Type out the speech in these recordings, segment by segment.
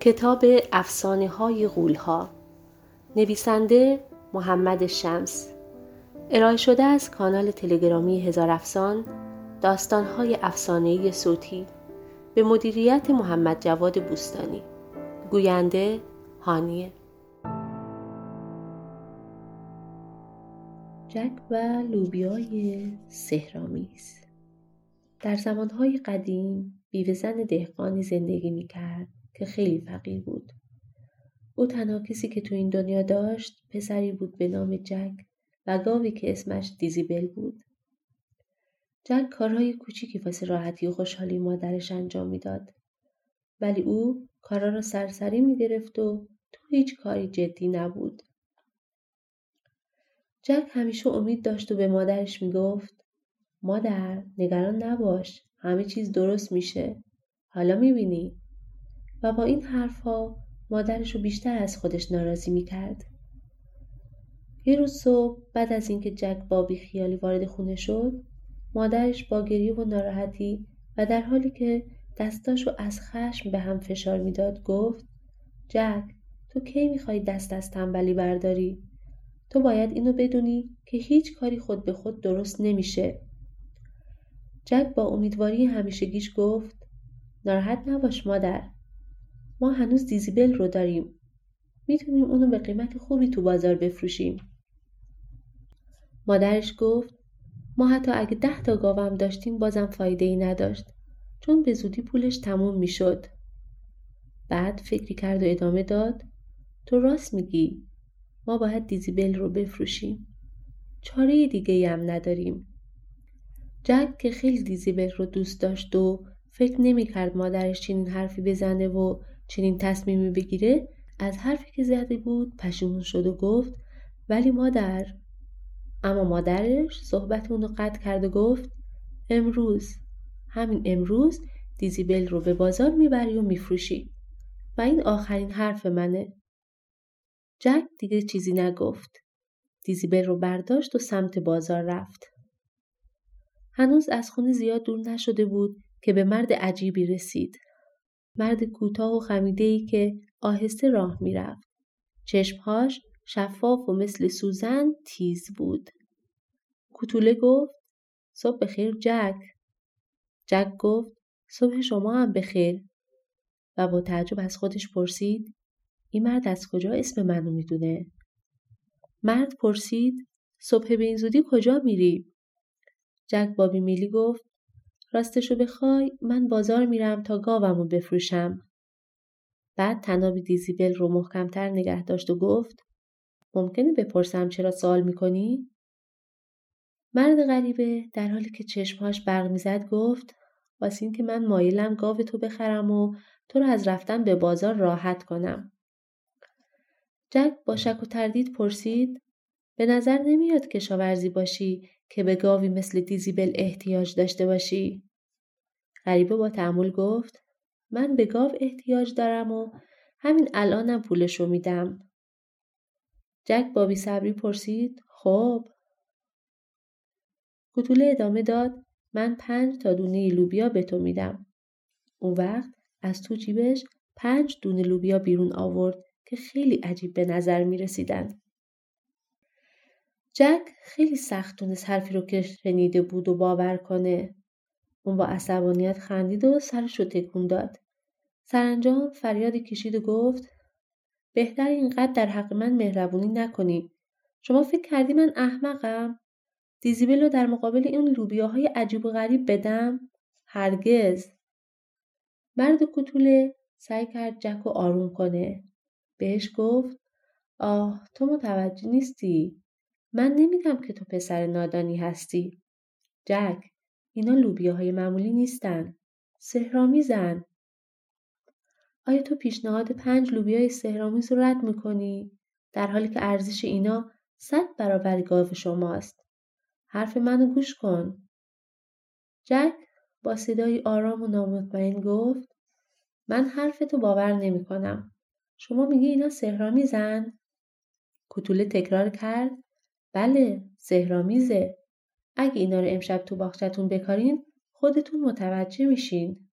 کتاب افسانه های غولها. نویسنده محمد شمس. ارائه شده از کانال تلگرامی هزار افسان داستان های افسانه‌ای صوتی. به مدیریت محمد جواد بوستانی. گوینده هانیه. جک و لوبیای سهرامیز. در زمانهای قدیم بیوه زن دهقانی زندگی می کرد که خیلی فقیر بود. او تنها کسی که تو این دنیا داشت پسری بود به نام جک و گاوی که اسمش دیزیبل بود. جک کارهای کوچیکی واسه راحتی و خوشحالی مادرش انجام می‌داد. ولی او کارا را سرسری می گرفت و تو هیچ کاری جدی نبود. جک همیشه امید داشت و به مادرش می گفت مادر نگران نباش همه چیز درست میشه حالا می‌بینی و با این حرفها مادرش رو بیشتر از خودش ناراضی می‌کرد. یه روز صبح بعد از اینکه جک با خیالی وارد خونه شد مادرش با گریه و ناراحتی و در حالی که دستاش رو از خشم به هم فشار می‌داد گفت جک تو کی می‌خوای دست از تنبلی برداری؟ تو باید اینو بدونی که هیچ کاری خود به خود درست نمیشه. جک با امیدواری همیشگیش گفت ناراحت نباش مادر ما هنوز دیزیبل رو داریم. می‌تونیم اونو به قیمت خوبی تو بازار بفروشیم. مادرش گفت ما حتی اگه ده تا گاوم داشتیم بازم فایده ای نداشت چون به زودی پولش تموم می‌شد. بعد فکری کرد و ادامه داد تو راست میگی ما باید دیزیبل رو بفروشیم. چاره دیگه هم نداریم. جک که خیلی دیزیبل رو دوست داشت و فکر نمی‌کرد مادرش چنین حرفی بزنه و چنین تصمیمی بگیره از حرفی که زده بود پشیمون شد و گفت ولی مادر. اما مادرش صحبت اونو قطع کرد و گفت امروز همین امروز دیزیبل رو به بازار می‌بری و میفروشی. و این آخرین حرف منه. جک دیگه چیزی نگفت. دیزیبل رو برداشت و سمت بازار رفت. هنوز از خونه زیاد دور نشده بود که به مرد عجیبی رسید. مرد کوتاه و خمیده‌ای که آهسته راه می‌رفت. چشمهاش شفاف و مثل سوزن تیز بود. کوتوله گفت صبح بخیر جک. جک گفت صبح شما هم بخیر. و با تعجب از خودش پرسید این مرد از کجا اسم منو می‌دونه؟ مرد پرسید صبح به این زودی کجا میری؟ جک با بیمیلی گفت راستشو بخوای من بازار میرم تا گاومو بفروشم. بعد تناب دیزیبل رو محکمتر نگه داشت و گفت ممکنه بپرسم چرا سوال می‌کنی؟ مرد غریبه در حالی که چشمهاش برق می‌زد گفت واسه این که من مایلم گاو تو بخرم و تو رو از رفتن به بازار راحت کنم. جک با شک و تردید پرسید به نظر نمیاد کشاورزی باشی که به گاوی مثل دیزیبل احتیاج داشته باشی؟ غریبه با تعمل گفت من به گاو احتیاج دارم و همین الانم پولشو میدم. جک با بی صبری پرسید خب کتوله ادامه داد من پنج تا دونه لوبیا به تو میدم. اون وقت از تو جیبش پنج دونه لوبیا بیرون آورد که خیلی عجیب به نظر می رسیدن. جک خیلی سخت تونست حرفی رو که شنیده بود و باور کنه. اون با عصبانیت خندید و سرش رو تکون داد. سرانجام فریادی کشید و گفت بهتر اینقدر در حق من مهربونی نکنی. شما فکر کردی من احمقم؟ دیزیبل رو در مقابل این لوبیاهای عجیب و غریب بدم؟ هرگز. مرد کتوله سعی کرد جک رو آروم کنه. بهش گفت آه تو متوجه نیستی. من نمیگم که تو پسر نادانی هستی. جک، اینا لوبیاهای معمولی نیستن. سهرامیزن. آیا تو پیشنهاد پنج لوبیای سهرامیز رو رد می‌کنی؟ در حالی که ارزش اینا صد برابر گاو شماست. حرف منو گوش کن. جک با صدای آرام و نامطمئن گفت من حرف تو باور نمی کنم. شما میگی اینا سهرامیزن؟ کتوله تکرار کرد بله سهرامیزه اگه اینا رو امشب تو باغچتون بکارین خودتون متوجه میشین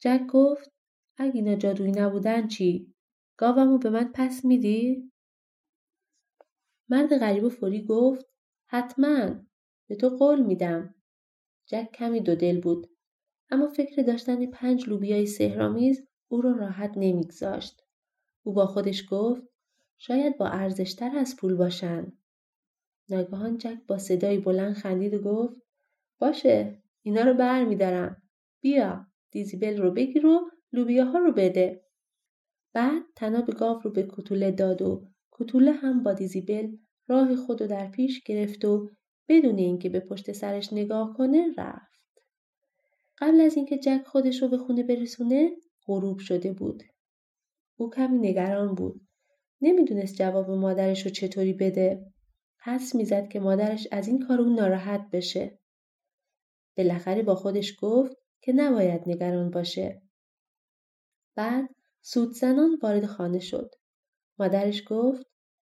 جک گفت اگه اینا جادویی نبودن چی؟ گاومو به من پس میدی؟ مرد غریب و فوری گفت حتما به تو قول میدم. جک کمی دو دل بود اما فکر داشتن پنج لوبیای سهرامیز او را راحت نمیگذاشت. او با خودش گفت شاید با ارزشتر از پول باشن. ناگهان جک با صدایی بلند خندید و گفت باشه اینا رو بر میدارم. بیا دیزیبل رو بگیر و لوبیاها رو بده. بعد تناب گاو رو به کتوله داد و کتوله هم با دیزیبل راه خودو در پیش گرفت و بدون اینکه به پشت سرش نگاه کنه رفت. قبل از اینکه جک خودش رو به خونه برسونه غروب شده بود. او کمی نگران بود. نمی‌دونست جواب مادرش رو چطوری بده. حس می‌زد که مادرش از این کار اون ناراحت بشه. بالاخره با خودش گفت که نباید نگران باشه. بعد زنان وارد خانه شد. مادرش گفت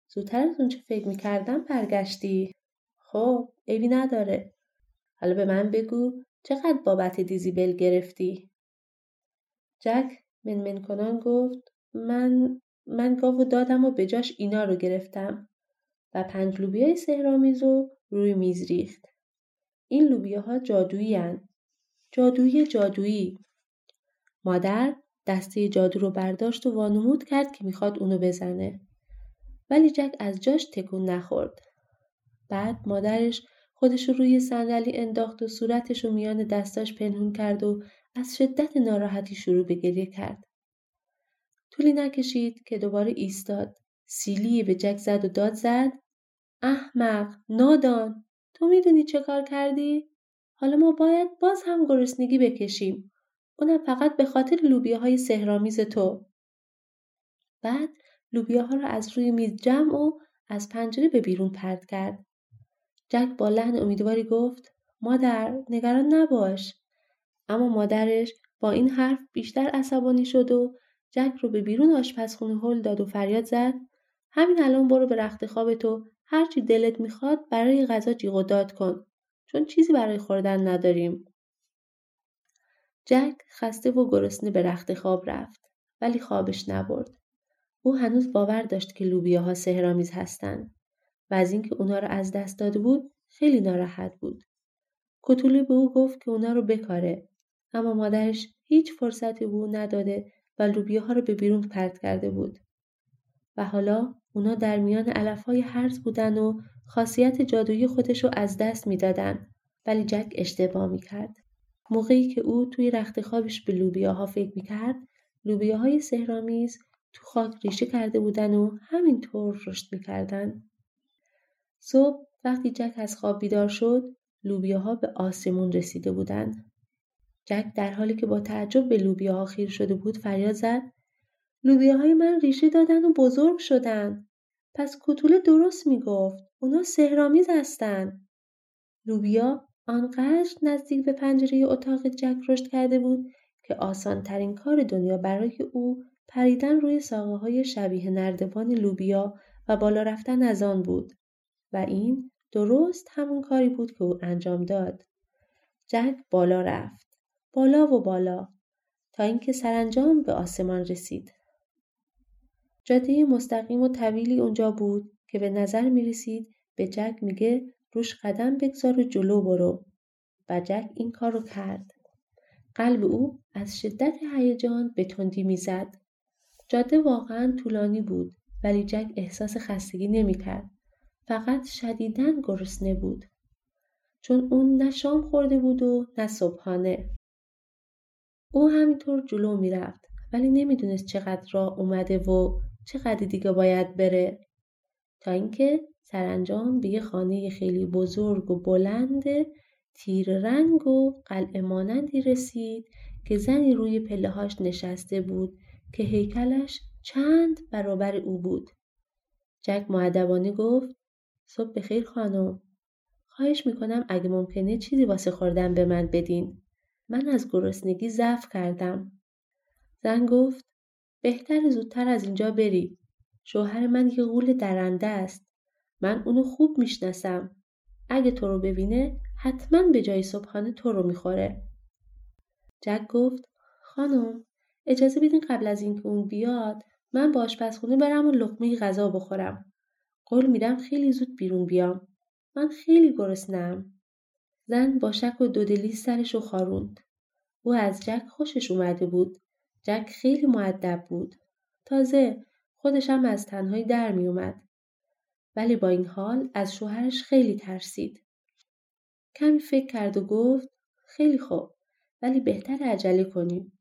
زودتر از اون چه فکر می‌کردم برگشتی. خب عیبی نداره. حالا به من بگو چقدر بابت دیزیبل گرفتی؟ جک منمن کنان گفت من من گاو دادم و به جاش اینا رو گرفتم و پنج لوبیای سهرامیز رو روی میز ریخت. این لوبیاها جادویی. جادویی جادویی. مادر دسته جادو رو برداشت و وانمود کرد که می‌خواد اونو بزنه. ولی جک از جاش تکون نخورد. بعد مادرش خودش رو روی صندلی انداخت و صورتش رو میان دستاش پنهون کرد و از شدت ناراحتی شروع به گریه کرد. طولی نکشید که دوباره ایستاد. سیلی به جک زد و داد زد. احمق، نادان، تو می‌دونی چه کار کردی؟ حالا ما باید باز هم گرسنگی بکشیم. اونم فقط به خاطر لوبیاهای سهرامیز تو. بعد لوبیاها را از روی میز جمع و از پنجره به بیرون پرد کرد. جک با لحن امیدواری گفت مادر نگران نباش. اما مادرش با این حرف بیشتر عصبانی شد و جک رو به بیرون آشپزخونه هل داد و فریاد زد همین الان برو به رخت خواب تو هرچی دلت می‌خواد برای غذا جیغ و داد کن چون چیزی برای خوردن نداریم. جک خسته و گرسنه به رخت خواب رفت ولی خوابش نبرد. او هنوز باور داشت که لوبیاها سهرامیز هستند و از اینکه اونا را از دست داده بود خیلی ناراحت بود. کتوله به او گفت که اونا رو بکاره اما مادرش هیچ فرصتی به او نداده و لوبیاها رو به بیرون پرت کرده بود. و حالا اونا در میان علفهای هرز بودن و خاصیت جادویی خودش رو از دست می‌دادن ولی جک اشتباه می‌کرد. موقعی که او توی رخت خوابش به لوبیاها فکر می‌کرد لوبیاهای سهرامیز تو خاک ریشه کرده بودن و همینطور رشد می‌کردن. صبح وقتی جک از خواب بیدار شد لوبیاها به آسمون رسیده بودند. جک در حالی که با تعجب به لوبیاها خیر شده بود فریاد زد لوبیاهای من ریشه دادن و بزرگ شدن. پس کتوله درست می‌گفت. اونا سهرامیز هستن. لوبیا آنقدر نزدیک به پنجره اتاق جک رشد کرده بود که آسان ترین کار دنیا برای او پریدن روی ساقه های شبیه نردبان لوبیا و بالا رفتن از آن بود و این درست همون کاری بود که او انجام داد. جک بالا رفت. بالا و بالا تا اینکه سرانجام به آسمان رسید. جاده مستقیم و طویلی اونجا بود که به نظر می رسید به جک میگه روش قدم بگذار و جلو برو و جک این کار رو کرد. قلب او از شدت هیجان به تندی می‌زد. جاده واقعا طولانی بود ولی جک احساس خستگی نمی‌کرد. فقط شدیدن گرسنه بود. چون اون نه شام خورده بود و نه صبحانه. او همینطور جلو می‌رفت ولی نمی‌دونست چقدر راه اومده و چقدر دیگه باید بره تا اینکه سرانجام به یه خانه خیلی بزرگ و بلند تیر رنگ و قلعه مانندی رسید که زنی روی پله نشسته بود که هیکلش چند برابر او بود. جک معدبانه گفت صبح بخیر خانم. خواهش می‌کنم اگه ممکنه چیزی واسه خوردن به من بدین. من از گرسنگی ضعف کردم. زن گفت بهتر زودتر از اینجا بری. شوهر من یه غول درنده است. من اونو خوب می‌شناسم. اگه تو رو ببینه حتما به جای صبحانه تو رو می‌خوره. جک گفت خانم اجازه بدین قبل از اینکه اون بیاد من با آشپزخونه برم و لقمه غذا بخورم قول میدم خیلی زود بیرون بیام من خیلی گرسنم زن با شک و دودلی سرش رو خاروند او از جک خوشش اومده بود جک خیلی معدب بود تازه خودش هم از تنهایی در می اومد. ولی با این حال از شوهرش خیلی ترسید. کمی فکر کرد و گفت خیلی خوب ولی بهتر عجله کنیم.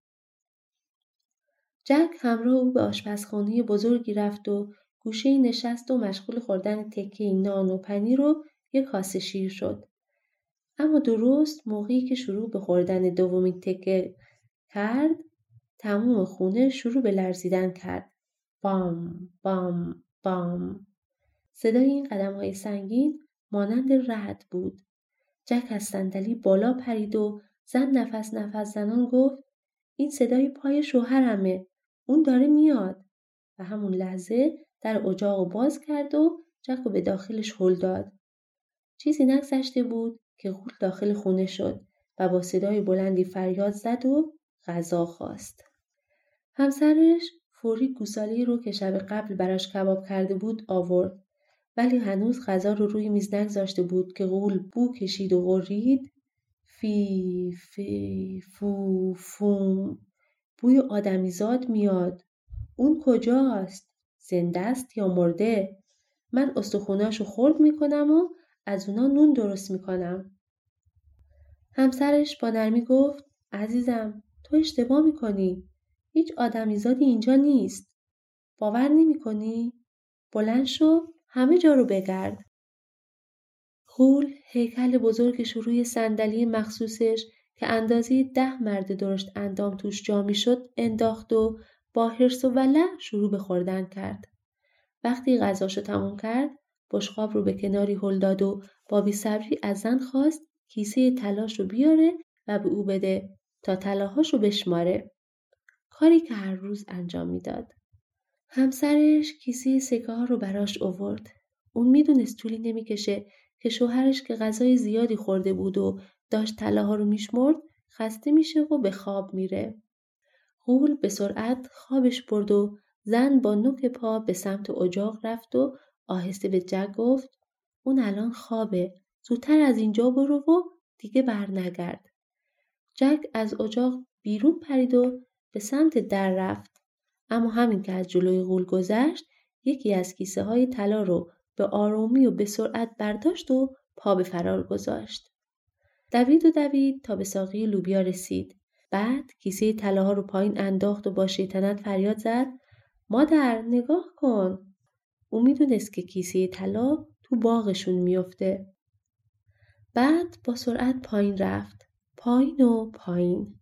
جک همراه او به آشپزخانه بزرگی رفت و گوشه نشست و مشغول خوردن تکه نان و پنیر و یک کاسه شیر شد. اما درست موقعی که شروع به خوردن دومین تکه کرد تموم خونه شروع به لرزیدن کرد. بام بام بام صدای این قدم های سنگین مانند رد بود. جک از صندلی بالا پرید و زن نفس نفس زنان گفت این صدای پای شوهرمه. اون داره میاد. و همون لحظه در اجاق باز کرد و جک به داخلش هل داد. چیزی نگذشته بود که غول داخل خونه شد و با صدای بلندی فریاد زد و غذا خواست. همسرش فوری گوساله رو که شب قبل براش کباب کرده بود آورد ولی هنوز غذا رو روی میز نگذاشته بود که غول بو کشید و غرید. فی فی فو فوم. بوی آدمیزاد میاد. اون کجاست؟ زنده است یا مرده؟ من استخوناشو خورد می‌کنم و از اونا نون درست می‌کنم همسرش با نرمی گفت عزیزم تو اشتباه می‌کنی هیچ آدمیزادی اینجا نیست. باور نمی کنی؟ بلند شو همه جا رو بگرد. غول هیکل بزرگش روی صندلی مخصوصش که اندازه ده مرد درشت اندام توش جا شد انداخت و با حرس و ولع شروع به خوردن کرد. وقتی غذاشو تموم کرد بشقاب رو به کناری هل داد و با بیصبری از زن خواست کیسه تلاش رو بیاره و به او بده تا طلاهاش رو بشماره. کاری که هر روز انجام می‌داد. همسرش کیسه سکه ها رو براش اوورد. اون می‌دونست طولی نمی‌کشه که شوهرش که غذای زیادی خورده بود و داشت طلاها رو میشمرد خسته میشه و به خواب میره. غول به سرعت خوابش برد و زن با نوک پا به سمت اجاق رفت و آهسته به جک گفت اون الان خوابه زودتر از اینجا برو و دیگه بر نگرد. جک از اجاق بیرون پرید و به سمت در رفت اما همین که از جلوی غول گذشت یکی از کیسه های طلا رو به آرومی و به سرعت برداشت و پا به فرار گذاشت. دوید و دوید تا به ساقی لوبیا رسید. بعد کیسه طلاها رو پایین انداخت و با شیطنت فریاد زد مادر نگاه کن. او می‌دونست که کیسه طلا تو باغشون میافته. بعد با سرعت پایین رفت. پایین و پایین.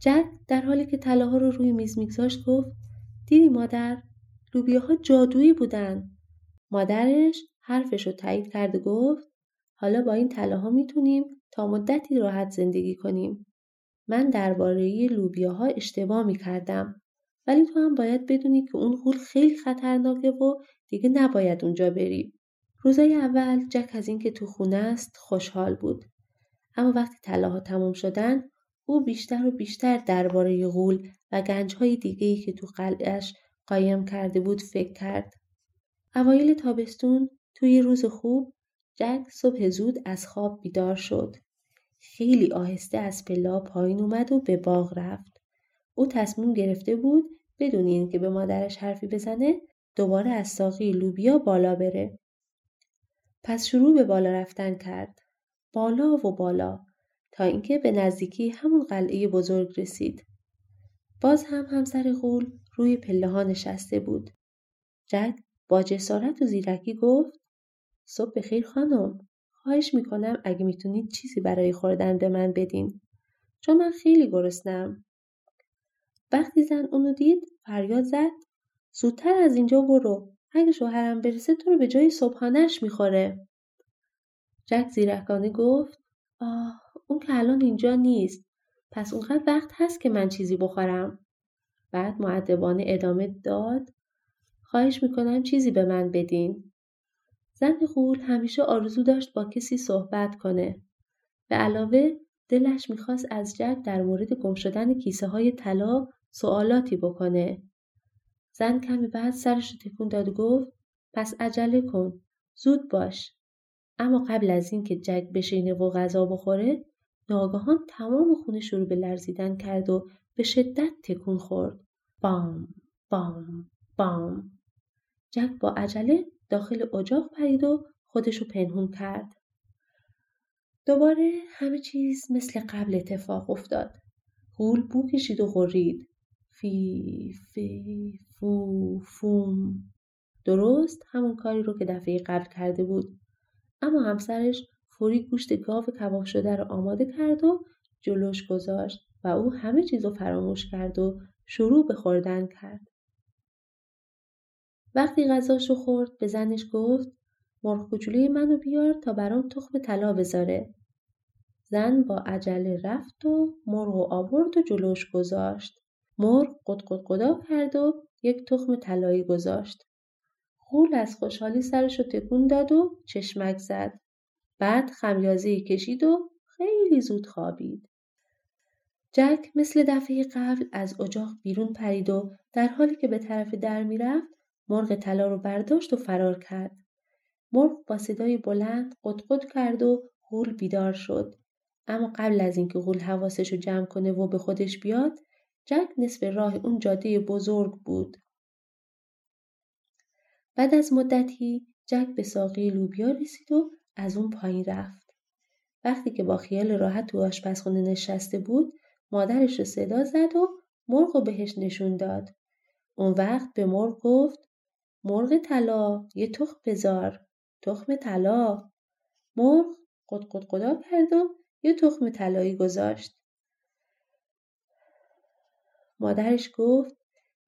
جک در حالی که طلاها رو روی میز میگذاشت گفت دیدی مادر لوبیاها جادویی بودن مادرش حرفش رو تایید کرد و گفت حالا با این طلاها می‌تونیم تا مدتی راحت زندگی کنیم من درباره لوبیاها اشتباه می‌کردم ولی تو هم باید بدونی که اون غول خیلی خطرناکه و دیگه نباید اونجا بری روزای اول جک از اینکه تو خونه است خوشحال بود اما وقتی طلاها تمام شدن او بیشتر و بیشتر درباره غول و گنجهای دیگهی که تو قلعش قایم کرده بود فکر کرد. اوایل تابستون توی روز خوب جک صبح زود از خواب بیدار شد. خیلی آهسته از پلا پایین اومد و به باغ رفت. او تصمیم گرفته بود بدون اینکه به مادرش حرفی بزنه دوباره از ساقی لوبیا بالا بره. پس شروع به بالا رفتن کرد. بالا و بالا تا اینکه به نزدیکی همون قلعه بزرگ رسید. باز هم همسر غول روی پله ها نشسته بود. جک با جسارت و زیرکی گفت صبح بخیر خانم. خواهش می‌کنم اگه می‌تونید چیزی برای خوردن به من بدین. چون من خیلی گرسنم. وقتی زن اونو دید فریاد زد. زودتر از اینجا برو. اگه شوهرم برسه تو رو به جای صبحانش می‌خوره. جک زیرکانه گفت آه اون که الان اینجا نیست. پس اونقدر وقت هست که من چیزی بخورم. بعد معدبانه ادامه داد خواهش می‌کنم چیزی به من بدین. زن غول همیشه آرزو داشت با کسی صحبت کنه. به علاوه دلش می‌خواست از جک در مورد گم شدن کیسه های طلا سوالاتی بکنه. زن کمی بعد سرش رو تکون داد و گفت پس عجله کن. زود باش. اما قبل از اینکه جک بشینه و غذا بخوره ناگهان تمام خونه شروع به لرزیدن کرد و به شدت تکون خورد. بام بام بام جک با عجله داخل اجاق پرید و خودشو پنهون کرد. دوباره همه چیز مثل قبل اتفاق افتاد. غول بو کشید و غرید. فی فی فو فوم درست همون کاری رو که دفعه قبل کرده بود. اما همسرش فوری گوشت گاو کباب شده رو آماده کرد و جلوش گذاشت و او همه چیز رو فراموش کرد و شروع به خوردن کرد. وقتی غذاشو خورد به زنش گفت مرغ کوچولوی منو بیار تا برام تخم طلا بذاره. زن با عجله رفت و مرغ و آورد و جلوش گذاشت. مرغ قد قدا کرد و یک تخم طلایی گذاشت. غول از خوشحالی سرش رو تکون داد و چشمک زد. بعد خمیازه کشید و خیلی زود خوابید. جک مثل دفعه قبل از اجاق بیرون پرید و در حالی که به طرف در می‌رفت مرغ طلا رو برداشت و فرار کرد. مرغ با صدای بلند قطقط کرد و غول بیدار شد. اما قبل از اینکه غول حواسش رو جمع کنه و به خودش بیاد جک نصف راه اون جاده بزرگ بود. بعد از مدتی جک به ساقه لوبیا رسید و از اون پایین رفت. وقتی که با خیال راحت تو آشپزخونه نشسته بود مادرش رو صدا زد و مرغ رو بهش نشون داد. اون وقت به مرغ گفت مرغ طلا یه تخم بذار تخم طلا مرغ قد قد قدا کرد و یه تخم طلایی گذاشت مادرش گفت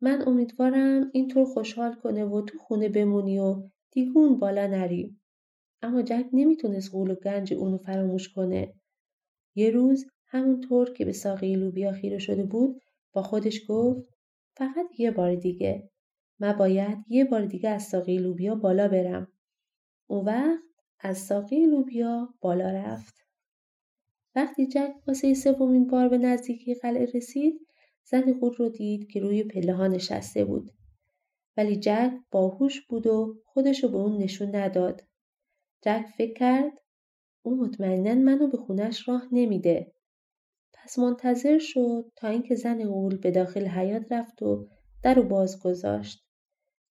من امیدوارم اینطور خوشحال کنه و تو خونه بمونی و دیگون بالا نری. اما جک نمی‌تونست غول و گنج اونو فراموش کنه. یه روز همونطور که به ساقه لوبیا خیره شده بود با خودش گفت فقط یه بار دیگه. من باید یه بار دیگه از ساقه لوبیا بالا برم. اون وقت از ساقه لوبیا بالا رفت. وقتی جک واسه سومین بار به نزدیکی قلعه رسید زن خود رو دید که روی پله ها نشسته بود. ولی جک باهوش بود و خودش رو به اون نشون نداد. جک فکر کرد او مطمئنا منو به خونش راه نمیده. پس منتظر شد تا اینکه زن غول به داخل حیات رفت و در رو باز گذاشت.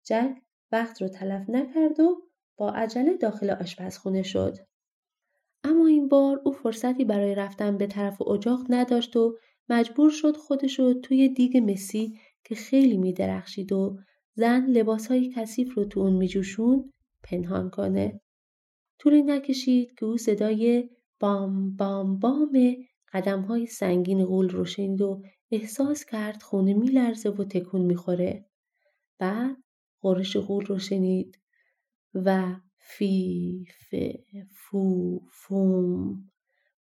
جک وقت رو تلف نکرد و با عجله داخل آشپزخونه شد. اما این بار او فرصتی برای رفتن به طرف اجاق نداشت و مجبور شد خودشو توی دیگ مسی که خیلی میدرخشید و زن لباسهای کثیف رو تو اون میجوشون پنهان کنه. طولی نکشید که او صدای بام بام بام قدم های سنگین غول رو شنید و احساس کرد خونه میلرزه و تکون می‌خوره. بعد غرش غول رو شنید و فی ف فو فوم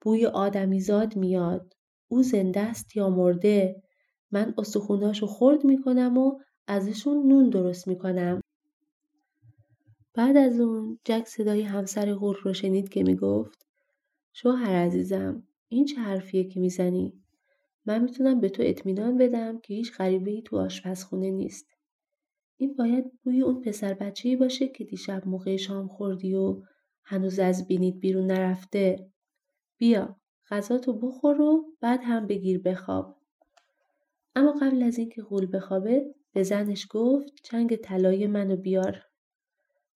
بوی آدمیزاد میاد او زنده است یا مرده؟ من استخوناشو خرد می‌کنم و ازشون نون درست می‌کنم. بعد از اون جک صدای همسر غور رو شنید که می‌گفت شوهر عزیزم این چه حرفیه که می‌زنی؟ من می‌تونم به تو اطمینان بدم که هیچ غریبه ای تو آشپزخونه نیست. این باید بوی اون پسر بچه باشه که دیشب موقع شام خوردی و هنوز از بینید بیرون نرفته. بیا. غذاتو بخور و بعد هم بگیر بخواب. اما قبل از اینکه غول بخوابه به زنش گفت چنگ طلای منو بیار.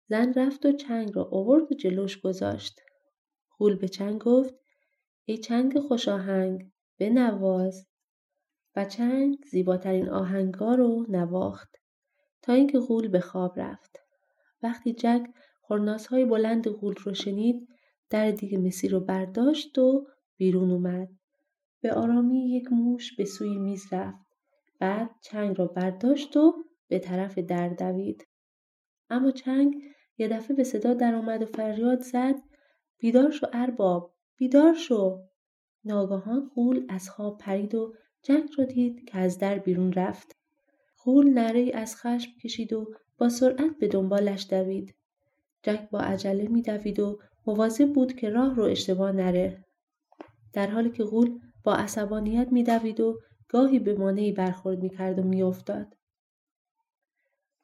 زن رفت و چنگ را آورد و جلوش گذاشت. غول به چنگ گفت ای چنگ خوش آهنگ نواز. و چنگ زیباترین آهنگا رو نواخت. تا اینکه غول به خواب رفت. وقتی جک های بلند غول رو شنید در دیگه مسی رو برداشت و بیرون اومد. به آرامی یک موش به سوی میز رفت. بعد چنگ را برداشت و به طرف در دوید. اما چنگ یه دفعه به صدا در آمد و فریاد زد بیدار شو ارباب بیدار شو ناگهان غول از خواب پرید و جک را دید که از در بیرون رفت غول نره از خشم کشید و با سرعت به دنبالش دوید. جک با عجله میدوید و مواظب بود که راه رو اشتباه نره. در حالی که غول با عصبانیت میدوید و گاهی به مانعی برخورد می‌کرد و میافتاد.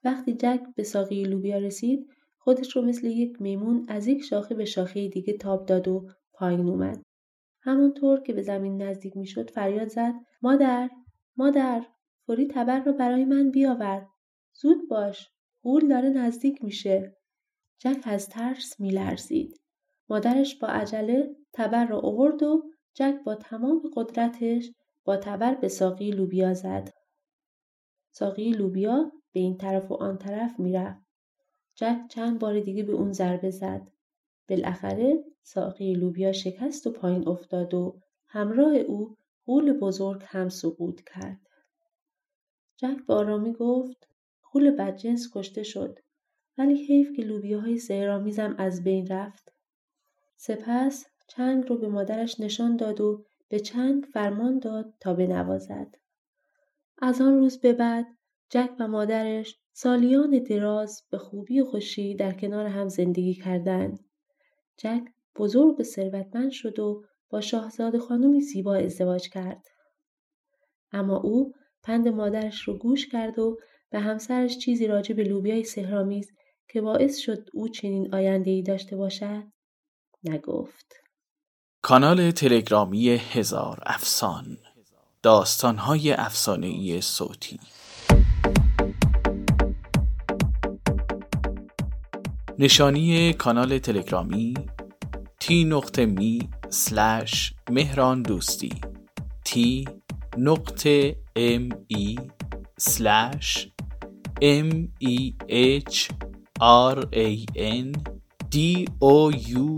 وقتی جک به ساقی لوبیا رسید خودش رو مثل یک میمون از یک شاخه به شاخه دیگه تاب داد و پایین اومد. همانطور که به زمین نزدیک می‌شد فریاد زد مادر مادر فوری تبر رو برای من بیاور. زود باش غول داره نزدیک میشه. جک از ترس میلرزید. مادرش با عجله تبر را آورد و جک با تمام قدرتش با تبر به ساقی لوبیا زد. ساقی لوبیا به این طرف و آن طرف می‌رفت. جک چند بار دیگه به اون ضربه زد. بالاخره ساقی لوبیا شکست و پایین افتاد و همراه او غول بزرگ هم سقوط کرد. جک با آرامی گفت غول بدجنس کشته شد ولی حیف که لوبیاهای سهرامیزم از بین رفت. سپس چنگ رو به مادرش نشان داد و به چنگ فرمان داد تا بنوازد از آن روز به بعد جک و مادرش سالیان دراز به خوبی و خوشی در کنار هم زندگی کردند. جک بزرگ و ثروتمند شد و با شاهزاده خانمی زیبا ازدواج کرد. اما او پند مادرش رو گوش کرد و به همسرش چیزی راجع به لوبیای سهرامیز که باعث شد او چنین آینده ای داشته باشد نگفت. کانال تلگرامی هزار افسان داستانهای ای صوتی. نشانی کانال تلگرامی تی نقطه می سلش مهران دوستی تی نقطه ام ای سلش ام ای اچ آر ای ان دی او یو